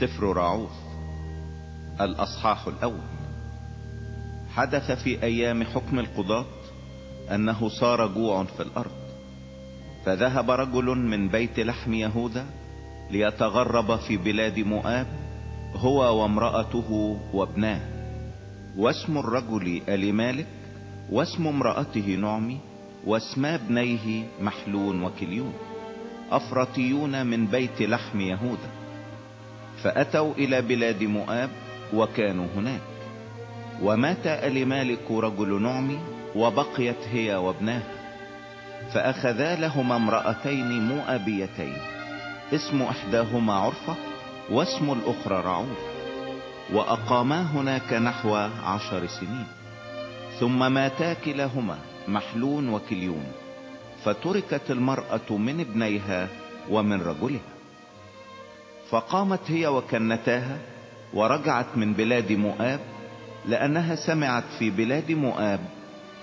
سفر راعوث الأصحاح الأول. حدث في أيام حكم القضاة أنه صار جوع في الأرض. فذهب رجل من بيت لحم يهوذا ليتغرب في بلاد مؤاب هو وامرأته وابناه. واسم الرجل أليمالك واسم امرأته نعمي واسما ابنيه محلون وكليون. أفرطيون من بيت لحم يهوذا. فأتوا إلى بلاد مؤاب وكانوا هناك. ومات أليمالك رجل نعمي وبقيت هي وابناها. فأخذا لهما امرأتين مؤابيتين. اسم إحداهما عرفة واسم الأخرى رعوف وأقاما هناك نحو عشر سنين. ثم ماتا كلاهما محلون وكليون. فتركت المرأة من ابنيها ومن رجلها. فقامت هي وكنتاها ورجعت من بلاد مؤاب لأنها سمعت في بلاد مؤاب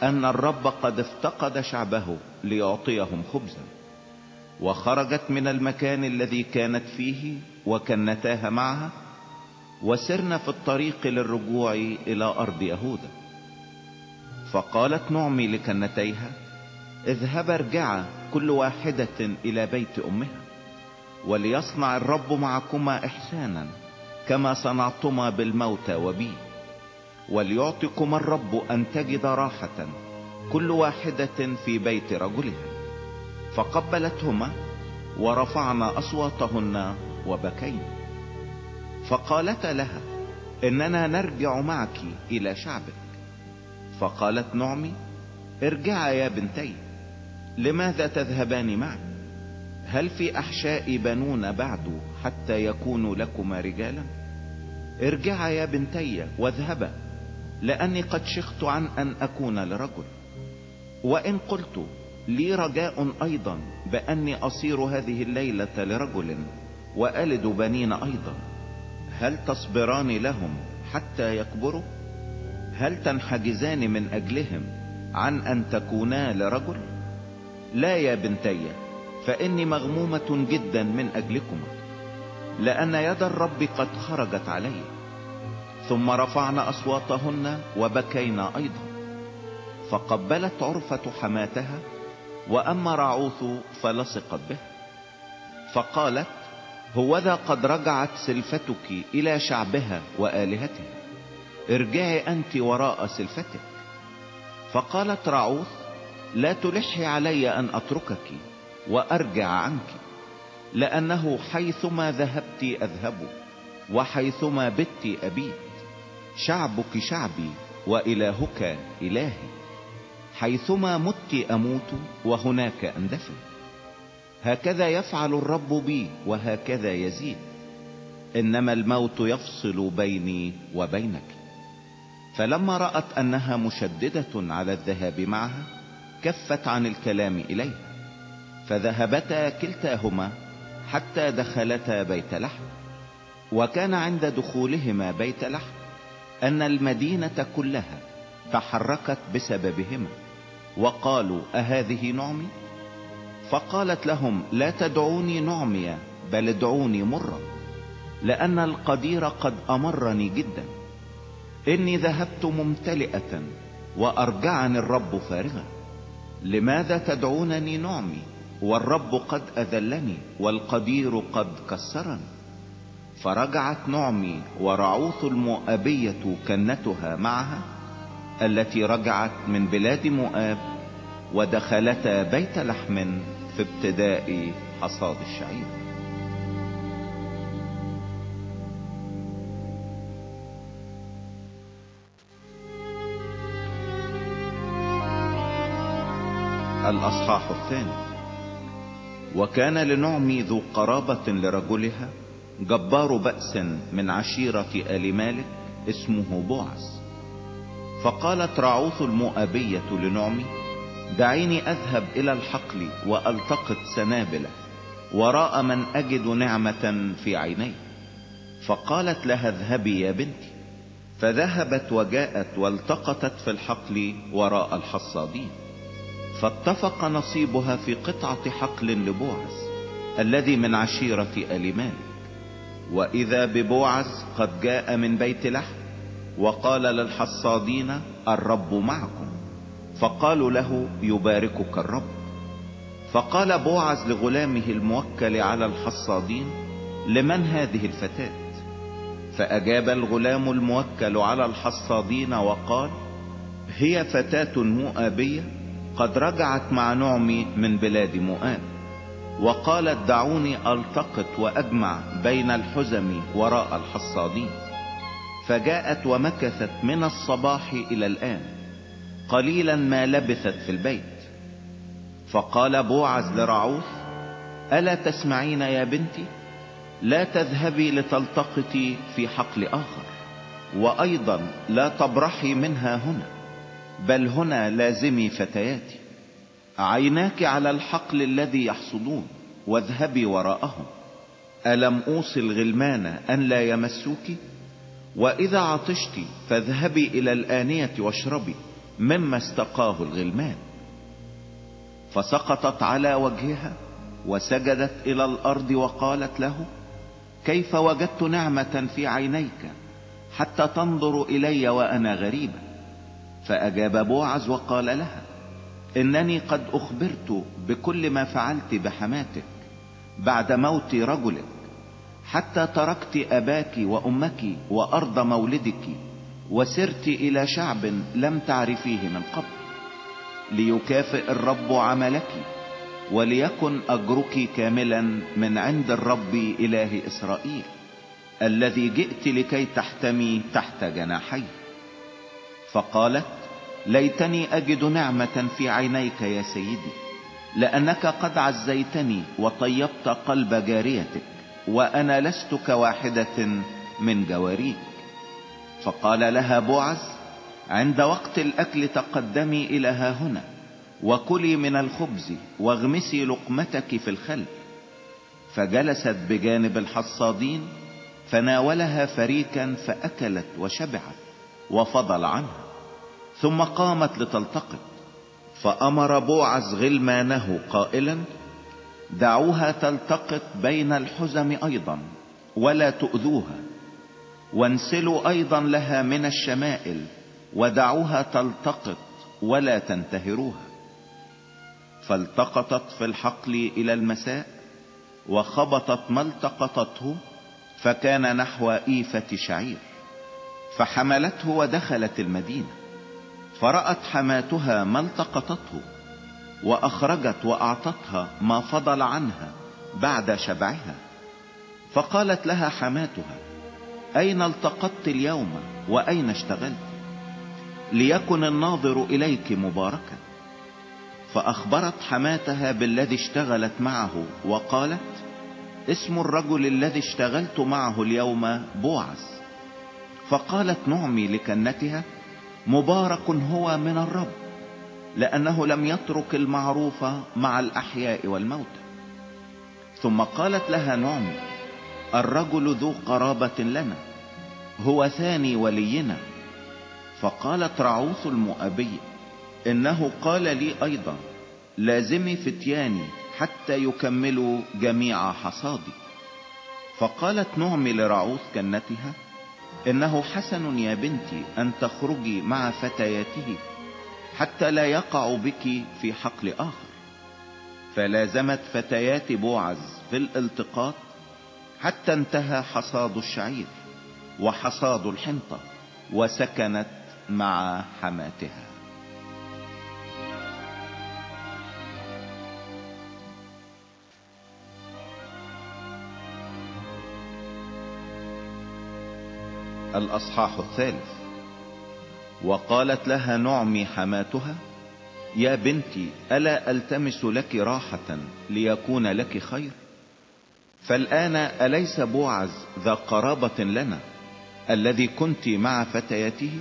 أن الرب قد افتقد شعبه ليعطيهم خبزا. وخرجت من المكان الذي كانت فيه وكنتاها معها وسرنا في الطريق للرجوع إلى أرض يهوذا. فقالت نعمي لكنتيها اذهب ارجعا كل واحدة إلى بيت أمها. وليصنع الرب معكما إحسانا كما صنعتما بالموتى وبي. وليعطكما الرب أن تجد راحة كل واحدة في بيت رجلها. فقبلتهما ورفعنا أصواتهن وبكين فقالتا لها إننا نرجع معك إلى شعبك. فقالت نعمي ارجعا يا بنتي لماذا تذهبان معي؟ هل في أحشاء بنون بعد حتى يكونوا لكما رجالا؟ ارجعا يا بنتي واذهبا لأني قد شخت عن أن أكون لرجل. وإن قلت لي رجاء أيضا بأني أصير هذه الليلة لرجل وألد بنين أيضا هل تصبران لهم حتى يكبروا؟ هل تنحجزان من أجلهم عن أن تكونا لرجل؟ لا يا بنتي فإني مغمومة جدا من أجلكما لأن يد الرب قد خرجت علي ثم رفعنا أصواتهن وبكينا أيضا فقبلت عرفة حماتها واما رعوث فلصقت به فقالت هوذا قد رجعت سلفتك إلى شعبها وآلهتها ارجعي أنت وراء سلفتك. فقالت رعوث لا تلحي علي أن أتركك وأرجع عنك لأنه حيثما ذهبت أذهب وحيثما بت أبيت. شعبك شعبي وإلهك إلهي. حيثما مت أموت وهناك أندفن. هكذا يفعل الرب بي وهكذا يزيد. إنما الموت يفصل بيني وبينك. فلما رأت أنها مشددة على الذهاب معها كفت عن الكلام إليها. فذهبتا كلتاهما حتى دخلتا بيت لحم. وكان عند دخولهما بيت لحم أن المدينة كلها تحركت بسببهما. وقالوا أهذه نعمي؟ فقالت لهم لا تدعوني نعمي بل ادعوني مرا لأن القدير قد أمرني جدا. إني ذهبت ممتلئة وأرجعني الرب فارغا. لماذا تدعونني نعمي؟ والرب قد أذلني والقدير قد كسرني. فرجعت نعمي ورعوث المؤابية كنتها معها التي رجعت من بلاد مؤاب ودخلتا بيت لحم في ابتداء حصاد الشعير. الأصحاح الثاني. وكان لنعمي ذو قرابة لرجلها جبار بأس من عشيرة آل مالك اسمه بوعز فقالت رعوث المؤابية لنعمي دعيني أذهب إلى الحقل وألتقط سنابله وراء من أجد نعمة في عيني. فقالت لها اذهبي يا بنتي. فذهبت وجاءت والتقطت في الحقل وراء الحصادين. فاتفق نصيبها في قطعة حقل لبوعز الذي من عشيرة آل مالك وإذا ببوعز قد جاء من بيت لحم وقال للحصادين الرب معكم. فقالوا له يباركك الرب. فقال بوعز لغلامه الموكل على الحصادين لمن هذه الفتاة؟ فأجاب الغلام الموكل على الحصادين وقال هي فتاة مؤابية قد رجعت مع نعمي من بلاد مؤاب وقالت دعوني ألتقط وأجمع بين الحزم وراء الحصادين. فجاءت ومكثت من الصباح إلى الآن. قليلا ما لبثت في البيت. فقال بوعز لرعوث ألا تسمعين يا بنتي؟ لا تذهبي لتلتقطي في حقل آخر. وأيضا لا تبرحي منها هنا. بل هنا لازمي فتياتي. عيناك على الحقل الذي يحصدون واذهبي وراءهم. ألم أوصي الغلمان أن لا يمسوك؟ وإذا عطشت فاذهبي إلى الآنية واشربي مما استقاه الغلمان. فسقطت على وجهها وسجدت إلى الأرض وقالت له كيف وجدت نعمة في عينيك حتى تنظر إلي وأنا غريبة فأجاب بوعز وقال لها إنني قد أخبرت بكل ما فعلت بحماتك بعد موت رجلك حتى تركت أباك وأمك وأرض مولدك وسرت إلى شعب لم تعرفيه من قبل ليكافئ الرب عملك وليكن أجرك كاملا من عند الرب إله إسرائيل الذي جئت لكي تحتمي تحت جناحي فقالت ليتني أجد نعمة في عينيك يا سيدي لأنك قد عزيتني وطيبت قلب جاريتك وأنا لست كواحدة من جواريك. فقال لها بوعز عند وقت الأكل تقدمي إلى ها هنا وكلي من الخبز واغمسي لقمتك في الخل فجلست بجانب الحصادين فناولها فريكا فأكلت وشبعت وفضل عنها. ثم قامت لتلتقط فأمر بوعز غلمانه قائلا دعوها تلتقط بين الحزم أيضا ولا تؤذوها وانسلوا أيضا لها من الشمائل ودعوها تلتقط ولا تنتهروها. فالتقطت في الحقل إلى المساء وخبطت ما التقطته فكان نحو إيفة شعير فحملته ودخلت المدينة. فرأت حماتها ما التقطته وأخرجت وأعطتها ما فضل عنها بعد شبعها. فقالت لها حماتها أين التقطت اليوم وأين اشتغلت؟ ليكن الناظر إليك مباركا. فأخبرت حماتها بالذي اشتغلت معه وقالت اسم الرجل الذي اشتغلت معه اليوم بوعز فقالت نعمي لكنتها. مبارك هو من الرب لأنه لم يترك المعروف مع الأحياء والموتى ثم قالت لها نعمي الرجل ذو قرابة لنا هو ثاني ولينا. فقالت رعوث المؤبية إنه قال لي أيضا لازمي فتياني حتى يكملوا جميع حصادي. فقالت نعمي لرعوث كنتها إنه حسن يا بنتي أن تخرجي مع فتياته حتى لا يقع بك في حقل آخر. فلازمت فتيات بوعز في الالتقاط حتى انتهى حصاد الشعير وحصاد الحنطة وسكنت مع حماتها. الأصحاح الثالث. وقالت لها نعمي حماتها يا بنتي ألا ألتمس لك راحة ليكون لك خير؟ فالآن أليس بوعز ذا قرابة لنا الذي كنت مع فتياته؟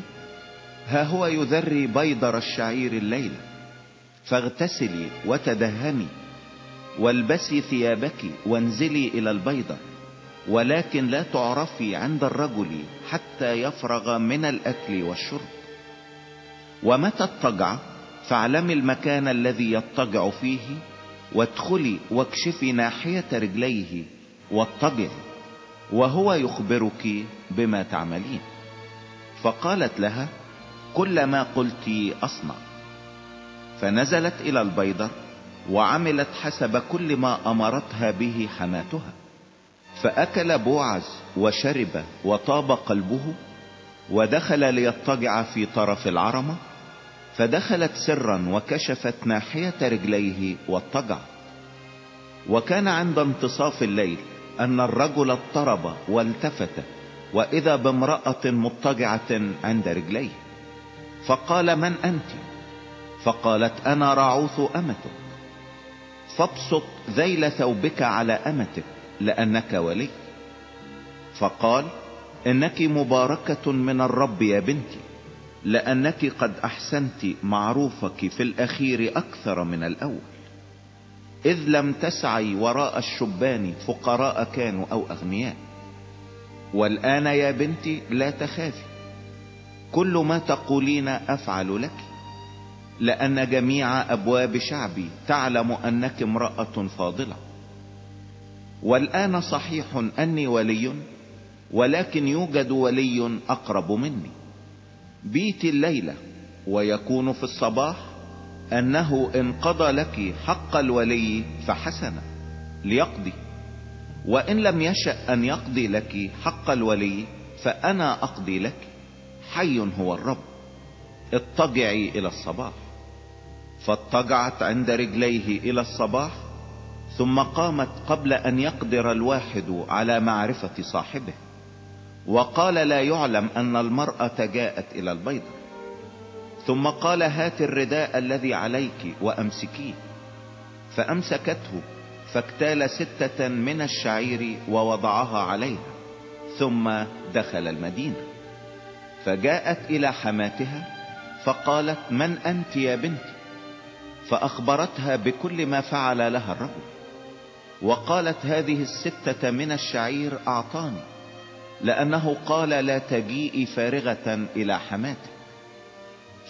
ها هو يذري بيضر الشعير الليلة فاغتسلي وتدهني والبسي ثيابك وانزلي إلى البيضة. ولكن لا تعرفي عند الرجل حتى يفرغ من الأكل والشرب. ومتى اضطجع؟ فاعلمي المكان الذي يضطجع فيه وادخلي واكشفي ناحية رجليه واضطجعي وهو يخبرك بما تعملين. فقالت لها كل ما قلت أصنع. فنزلت إلى البيضر وعملت حسب كل ما أمرتها به حماتها. فأكل بوعز وشرب وطاب قلبه ودخل ليضطجع في طرف العرمة فدخلت سرا وكشفت ناحية رجليه واضطجعت وكان عند انتصاف الليل أن الرجل اضطرب والتفت وإذا بامرأة مضطجعة عند رجليه. فقال من أنت؟ فقالت أنا راعوث أمتك. فابسط ذيل ثوبك على أمتك. لأنك ولي. فقال إنك مباركة من الرب يا بنتي لأنك قد أحسنت معروفك في الأخير أكثر من الأول. إذ لم تسعي وراء الشبان فقراء كانوا أو أغنياء. والآن يا بنتي لا تخافي. كل ما تقولين أفعل لك لأن جميع أبواب شعبي تعلم أنك امرأة فاضلة. والآن صحيح أني ولي ولكن يوجد ولي أقرب مني. بيت الليلة ويكون في الصباح أنه إن قضى لك حق الولي فحسن ليقضي. وإن لم يشأ أن يقضي لك حق الولي فأنا أقضي لك. حي هو الرب. اضطجعي إلى الصباح. فاضطجعت عند رجليه إلى الصباح ثم قامت قبل أن يقدر الواحد على معرفة صاحبه وقال لا يعلم أن المرأة جاءت إلى البيضة. ثم قال هات الرداء الذي عليك وأمسكيه. فأمسكته فاكتال ستة من الشعير ووضعها عليها ثم دخل المدينة. فجاءت إلى حماتها فقالت من أنت يا بنتي؟ فأخبرتها بكل ما فعل لها الرجل. وقالت هذه الستة من الشعير أعطاني لأنه قال لا تجيئي فارغة إلى حماتك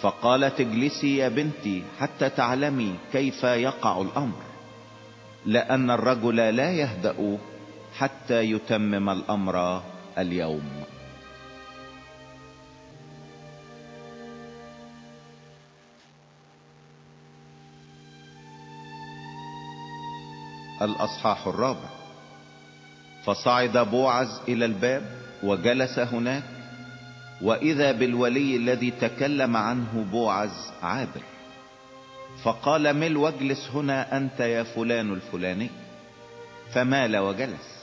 فقالت اجلسي يا بنتي حتى تعلمي كيف يقع الأمر لأن الرجل لا يهدأ حتى يتمم الأمر اليوم. الأصحاح الرابع. فصعد بوعز إلى الباب وجلس هناك وإذا بالولي الذي تكلم عنه بوعز عابر. فقال مل واجلس هنا أنت يا فلان الفلاني. فمال وجلس.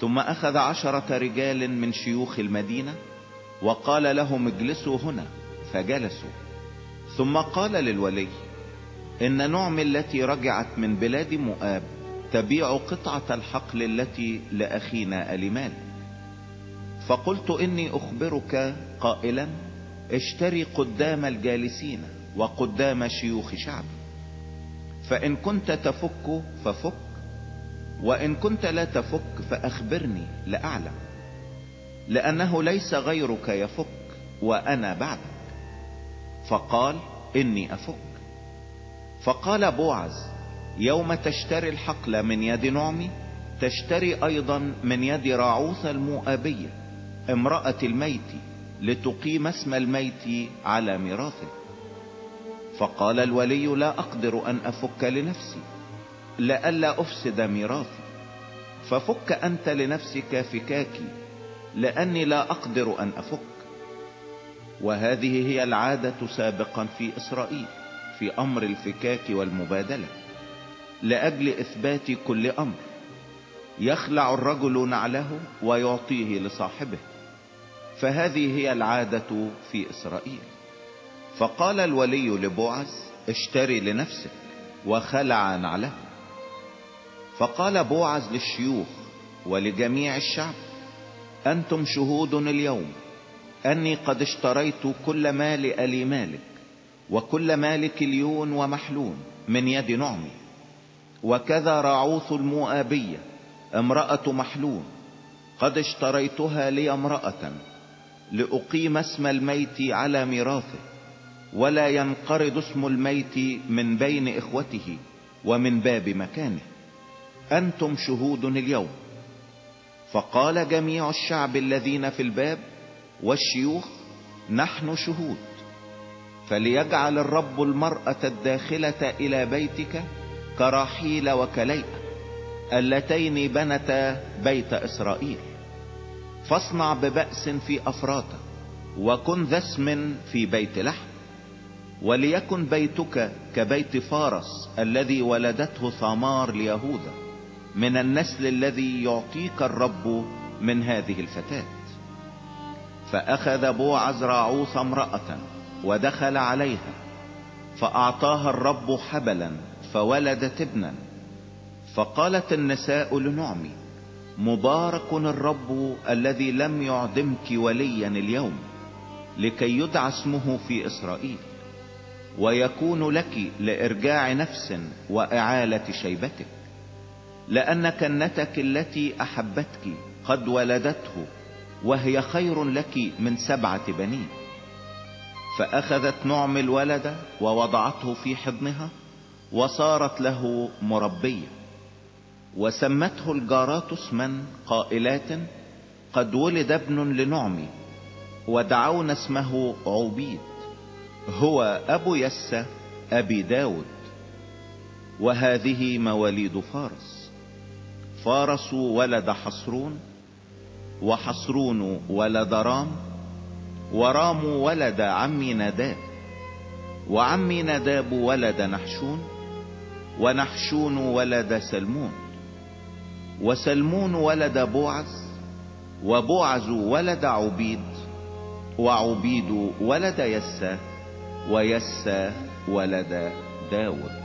ثم أخذ عشرة رجال من شيوخ المدينة وقال لهم اجلسوا هنا. فجلسوا. ثم قال للولي إن نعم التي رجعت من بلاد مؤاب تبيع قطعة الحقل التي لأخينا ألمال فقلت إني أخبرك قائلا اشتري قدام الجالسين وقدام شيوخ شعب. فإن كنت تفك ففك وإن كنت لا تفك فأخبرني لأعلم لأنه ليس غيرك يفك وأنا بعدك. فقال إني أفك. فقال بوعز يوم تشتري الحقل من يد نعمي تشتري أيضا من يد راعوث المؤابية امرأة الميت لتقيم اسم الميت على ميراثه. فقال الولي لا أقدر أن أفك لنفسي لئلا أفسد ميراثي. ففك أنت لنفسك فكاكي لأني لا أقدر أن أفك. وهذه هي العادة سابقا في إسرائيل. في أمر الفكاك والمبادلة لأجل إثبات كل أمر يخلع الرجل نعله ويعطيه لصاحبه فهذه هي العادة في إسرائيل. فقال الولي لبوعز اشتري لنفسك وخلع نعله. فقال بوعز للشيوخ ولجميع الشعب أنتم شهود اليوم أني قد اشتريت كل مال ألي مالك وكل مال كليون ومحلون من يد نعمي وكذا راعوث المؤابية امرأة محلون قد اشتريتها لي امرأة لأقيم اسم الميت على ميراثه ولا ينقرض اسم الميت من بين إخوته ومن باب مكانه. أنتم شهود اليوم. فقال جميع الشعب الذين في الباب والشيوخ نحن شهود. فليجعل الرب المرأة الداخلة إلى بيتك كراحيل وكليئة اللتين بنتا بيت إسرائيل. فاصنع ببأس في أفراطة وكن ذا اسم في بيت لحم وليكن بيتك كبيت فارس الذي ولدته ثمار ليهوذا من النسل الذي يعطيك الرب من هذه الفتاة. فأخذ بوعز راعوث امرأة ودخل عليها فأعطاها الرب حبلا فولدت ابنا. فقالت النساء لنعمي مبارك الرب الذي لم يعدمك وليا اليوم لكي يدعى اسمه في إسرائيل ويكون لك لإرجاع نفس وإعالة شيبتك. لأن كنتك التي أحبتك قد ولدته وهي خير لك من سبعة بنين. فأخذت نعم الولد ووضعته في حضنها وصارت له مربية. وسمته الجارات اسما قائلات قد ولد ابن لنعمي ودعون اسمه عبيد هو أبو يسى أبي داود. وهذه مواليد فارس. فارس ولد حصرون وحصرون ولد رام ورام ولد عمي نداب. وعمي نداب ولد نحشون ونحشون ولد سلمون. وسلمون ولد بوعز وبوعز ولد عبيد وعبيد ولد يسى ويسى ولد داود.